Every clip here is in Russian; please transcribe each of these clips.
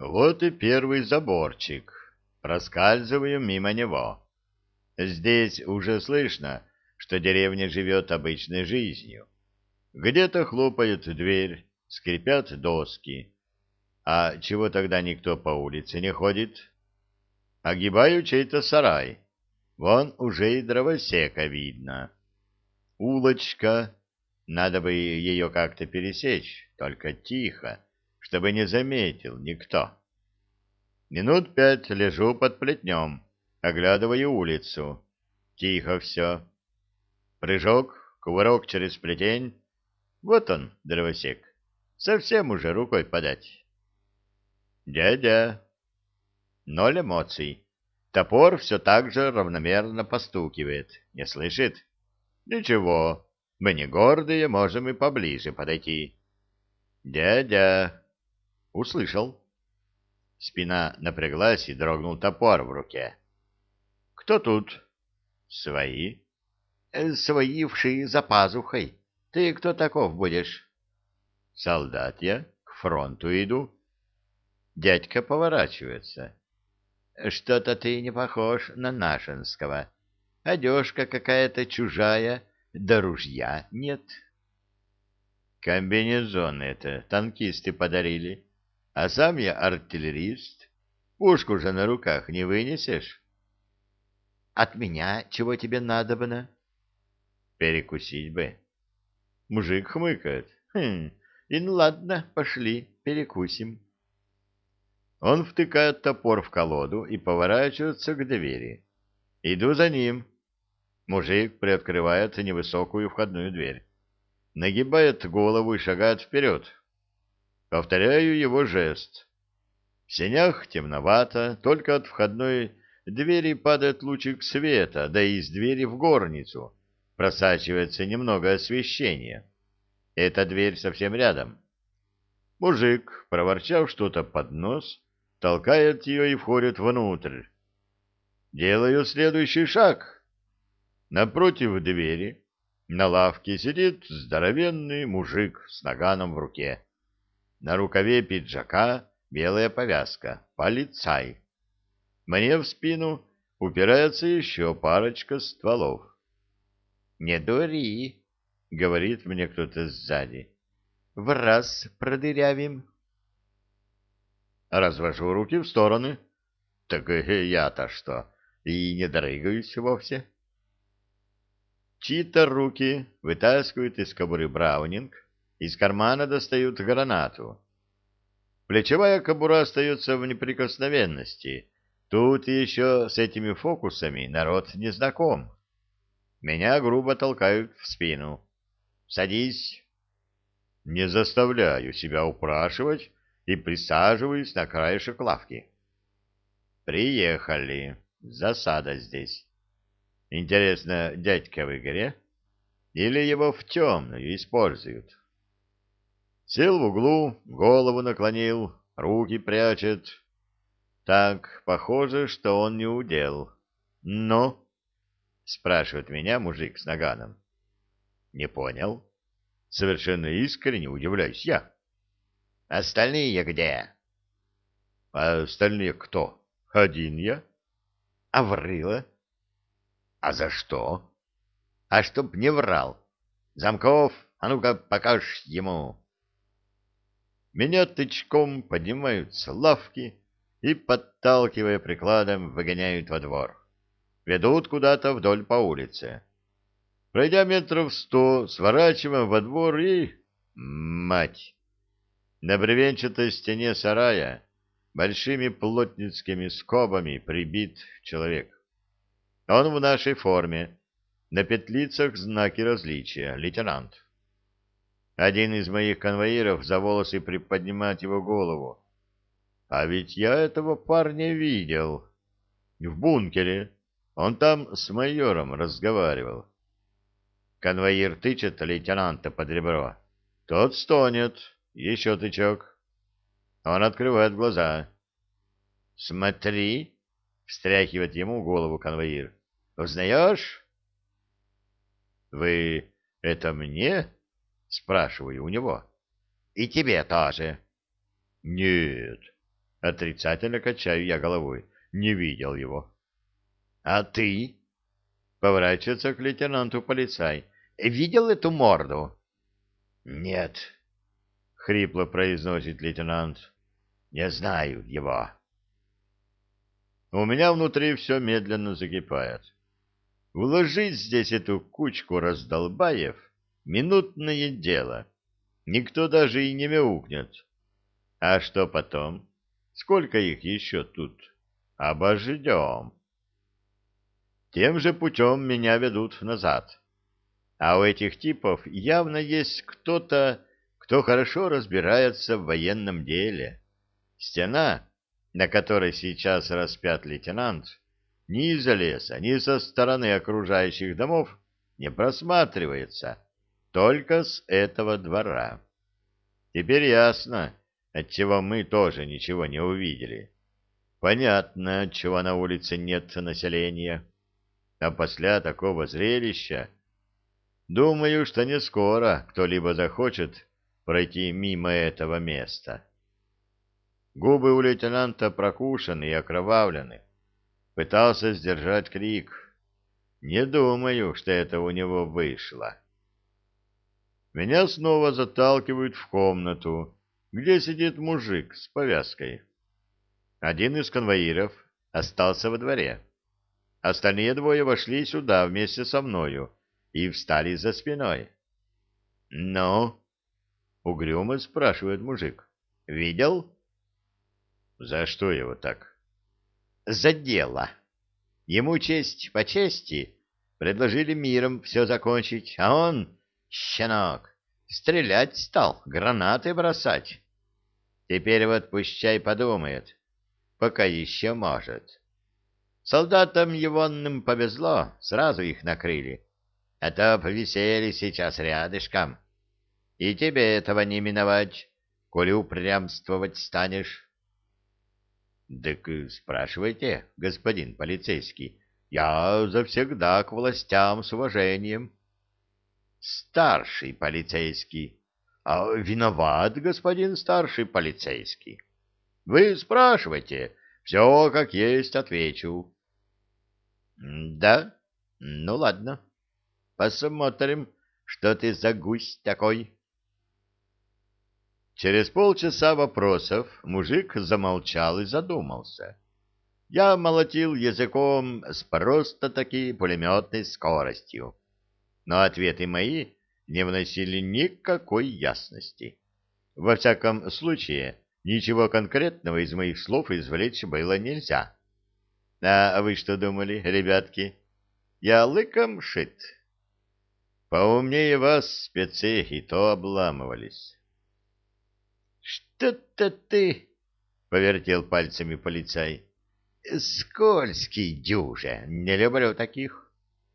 Вот и первый заборчик. Проскальзываю мимо него. Здесь уже слышно, что деревня живет обычной жизнью. Где-то хлопает дверь, скрипят доски. А чего тогда никто по улице не ходит? Огибаю чей-то сарай. Вон уже и дровосека видно. Улочка. Надо бы ее как-то пересечь, только тихо, чтобы не заметил никто. Минут пять лежу под плетнем, оглядываю улицу. Тихо все. Прыжок, кувырок через плетень. Вот он, дровосек. Совсем уже рукой подать. Дядя. Ноль эмоций. Топор все так же равномерно постукивает. Не слышит? Ничего. Мы не гордые, можем и поближе подойти. Дядя. Услышал. Спина напряглась и дрогнул топор в руке. «Кто тут?» «Свои». «Э, «Свои вши за пазухой. Ты кто таков будешь?» «Солдат я. К фронту иду». Дядька поворачивается. «Что-то ты не похож на нашинского. Одежка какая-то чужая, да ружья нет». «Комбинезон это танкисты подарили». А сам я артиллерист. Пушку же на руках не вынесешь. От меня чего тебе надобно? Перекусить бы. Мужик хмыкает. Хм, и ну ладно, пошли, перекусим. Он втыкает топор в колоду и поворачивается к двери. Иду за ним. Мужик приоткрывает невысокую входную дверь. Нагибает голову и шагает вперед. Повторяю его жест. В сенях темновато, только от входной двери падает лучик света, да и из двери в горницу просачивается немного освещения. Эта дверь совсем рядом. Мужик, проворчав что-то под нос, толкает ее и входит внутрь. Делаю следующий шаг. Напротив двери на лавке сидит здоровенный мужик с наганом в руке. На рукаве пиджака белая повязка. Полицай. Мне в спину упирается еще парочка стволов. «Не дури», — говорит мне кто-то сзади. «В раз продырявим». Развожу руки в стороны. Так я-то что, и не дрыгаюсь вовсе. Чьи-то руки вытаскивают из кобуры браунинг, из кармана достают гранату. Плечевая кобура остается в неприкосновенности. Тут еще с этими фокусами народ не знаком. Меня грубо толкают в спину. «Садись!» Не заставляю себя упрашивать и присаживаюсь на краешек лавки. «Приехали. Засада здесь. Интересно, дядька в игре? Или его в темную используют?» Сел в углу, голову наклонил, руки прячет. Так, похоже, что он не удел. «Ну?» — спрашивает меня мужик с наганом. «Не понял». Совершенно искренне удивляюсь я. «Остальные где?» «А остальные кто? Один я?» «А врыло?» «А за что?» «А чтоб не врал. Замков, а ну-ка покажешь ему». Меня тычком поднимают с лавки и, подталкивая прикладом, выгоняют во двор. Ведут куда-то вдоль по улице. Пройдя метров сто, сворачиваем во двор и... Мать! На бревенчатой стене сарая большими плотницкими скобами прибит человек. Он в нашей форме, на петлицах знаки различия, лейтенант. Один из моих конвоиров за волосы приподнимает его голову. А ведь я этого парня видел. В бункере. Он там с майором разговаривал. Конвоир тычет лейтенанта под ребро. Тот стонет. Еще тычок. Он открывает глаза. «Смотри!» — встряхивает ему голову конвоир. «Узнаешь?» «Вы это мне?» Спрашиваю у него. И тебе тоже. Нет. Отрицательно качаю я головой. Не видел его. А ты? Поворачивается к лейтенанту полицай. Видел эту морду? Нет, хрипло произносит лейтенант. Не знаю его. У меня внутри все медленно закипает. Уложить здесь эту кучку раздолбаев — минутное дело. Никто даже и не мяукнет. А что потом? Сколько их еще тут? Обождем. Тем же путем меня ведут назад. А у этих типов явно есть кто-то, кто хорошо разбирается в военном деле. Стена, на которой сейчас распят лейтенант, ни из-за леса, ни со стороны окружающих домов не просматривается, только с этого двора. Теперь ясно, отчего мы тоже ничего не увидели. Понятно, отчего на улице нет населения. А после такого зрелища, думаю, что не скоро кто-либо захочет пройти мимо этого места. Губы у лейтенанта прокушены и окровавлены. Пытался сдержать крик. Не думаю, что это у него вышло. Меня снова заталкивают в комнату, где сидит мужик с повязкой. Один из конвоиров остался во дворе. Остальные двое вошли сюда вместе со мною и встали за спиной. — Ну? — угрюмо спрашивает мужик. — Видел? — За что его так? — За дело. Ему честь по чести предложили миром все закончить, а он, щенок, стрелять стал, гранаты бросать. Теперь вот пущай подумает, пока еще может. Солдатам егонным повезло, сразу их накрыли, а то повисели сейчас рядышком. И тебе этого не миновать, коли упрямствовать станешь. — Так спрашивайте, господин полицейский, я завсегда к властям с уважением. — Старший полицейский. — А виноват, господин старший полицейский. — Вы спрашивайте, все как есть отвечу. — Да? Ну, ладно. Посмотрим, что ты за гусь такой. Через полчаса вопросов мужик замолчал и задумался. Я молотил языком с просто-таки пулеметной скоростью, но ответы мои не вносили никакой ясности. Во всяком случае, ничего конкретного из моих слов извлечь было нельзя. А вы что думали, ребятки? Я лыком шит. Поумнее вас спецы и то обламывались. «Что-то ты...» — повертел пальцами полицай. «Скользкий дюже, не люблю таких.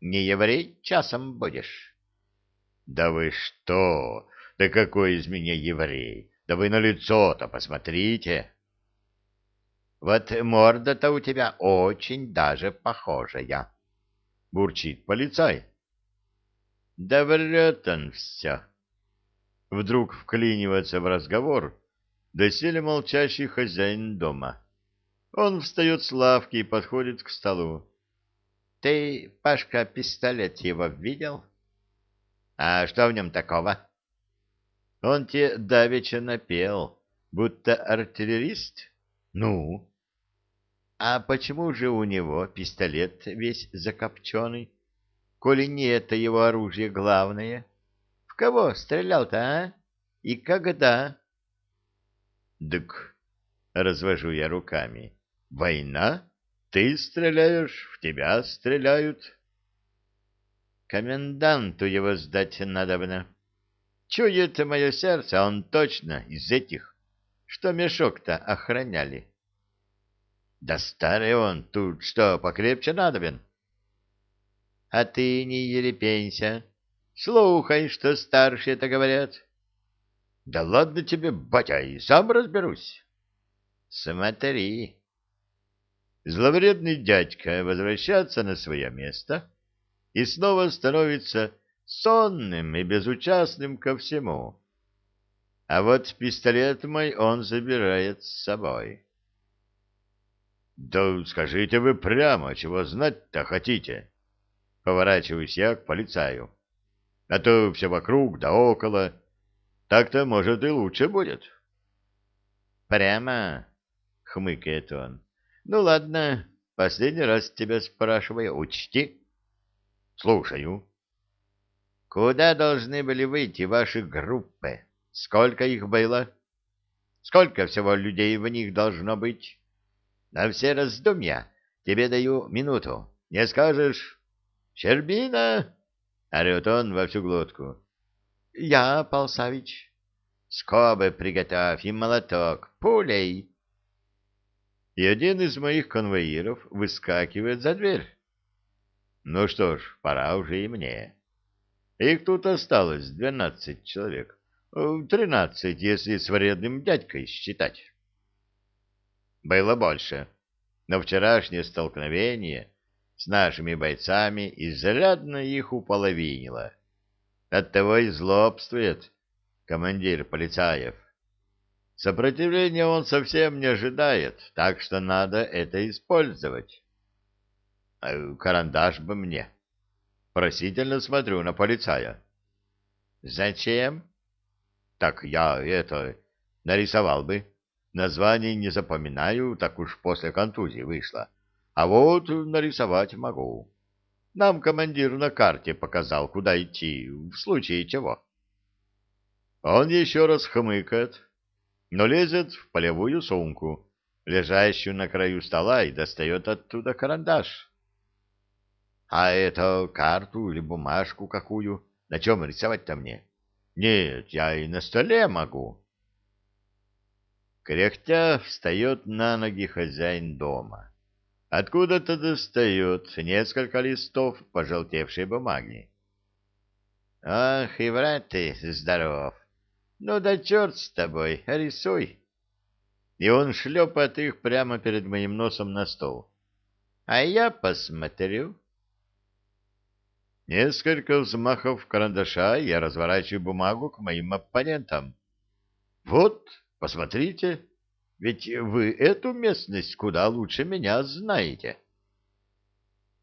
Не еврей часом будешь». «Да вы что? Да какой из меня еврей? Да вы на лицо-то посмотрите!» «Вот морда-то у тебя очень даже похожая», — бурчит полицай. «Да врет он все». Вдруг вклинивается в разговор доселе молчащий хозяин дома. Он встает с лавки и подходит к столу. — Ты, Пашка, пистолет его видел? — А что в нем такого? — Он тебе давеча напел, будто артиллерист. — Ну? — А почему же у него пистолет весь закопченный, коли не это его оружие главное? В кого стрелял-то, а? И когда? — Дык, развожу я руками. Война? Ты стреляешь, в тебя стреляют. Коменданту его сдать надобно. Чует мое сердце, он точно из этих, что мешок-то охраняли. Да старый он, тут что, покрепче надобен? А ты не ерепенься, слухай, что старшие-то говорят. Да ладно тебе, батя, и сам разберусь. Смотри. Зловредный дядька возвращается на свое место и снова становится сонным и безучастным ко всему. А вот пистолет мой он забирает с собой. Да скажите вы прямо, чего знать-то хотите. Поворачиваюсь я к полицаю. А то все вокруг да около. Так-то, может, и лучше будет. Прямо, хмыкает он. Ну ладно, последний раз тебя спрашиваю, учти. Слушаю. Куда должны были выйти ваши группы? Сколько их было? Сколько всего людей в них должно быть? На все раздумья тебе даю минуту. Не скажешь? Щербина! — орет он во всю глотку. — Я, Пал Савич. — Скобы приготовь и молоток. Пулей! И один из моих конвоиров выскакивает за дверь. Ну что ж, пора уже и мне. Их тут осталось двенадцать человек. Тринадцать, если с вредным дядькой считать. Было больше, но вчерашнее столкновение с нашими бойцами изрядно их уполовинило. Оттого и злобствует командир полицаев. Сопротивления он совсем не ожидает, так что надо это использовать. А карандаш бы мне. Просительно смотрю на полицая. Зачем? Так я это нарисовал бы. Название не запоминаю, так уж после контузии вышло. А вот нарисовать могу. Нам командир на карте показал, куда идти, в случае чего. Он еще раз хмыкает, но лезет в полевую сумку, лежащую на краю стола, и достает оттуда карандаш. А это карту или бумажку какую? На чем рисовать-то мне? Нет, я и на столе могу. Кряхтя встает на ноги хозяин дома. Откуда-то достает несколько листов пожелтевшей бумаги. «Ах, и врать ты здоров! Ну да черт с тобой, рисуй!» И он шлепает их прямо перед моим носом на стол. «А я посмотрю». Несколько взмахов карандаша я разворачиваю бумагу к моим оппонентам. «Вот, посмотрите!» Ведь вы эту местность куда лучше меня знаете.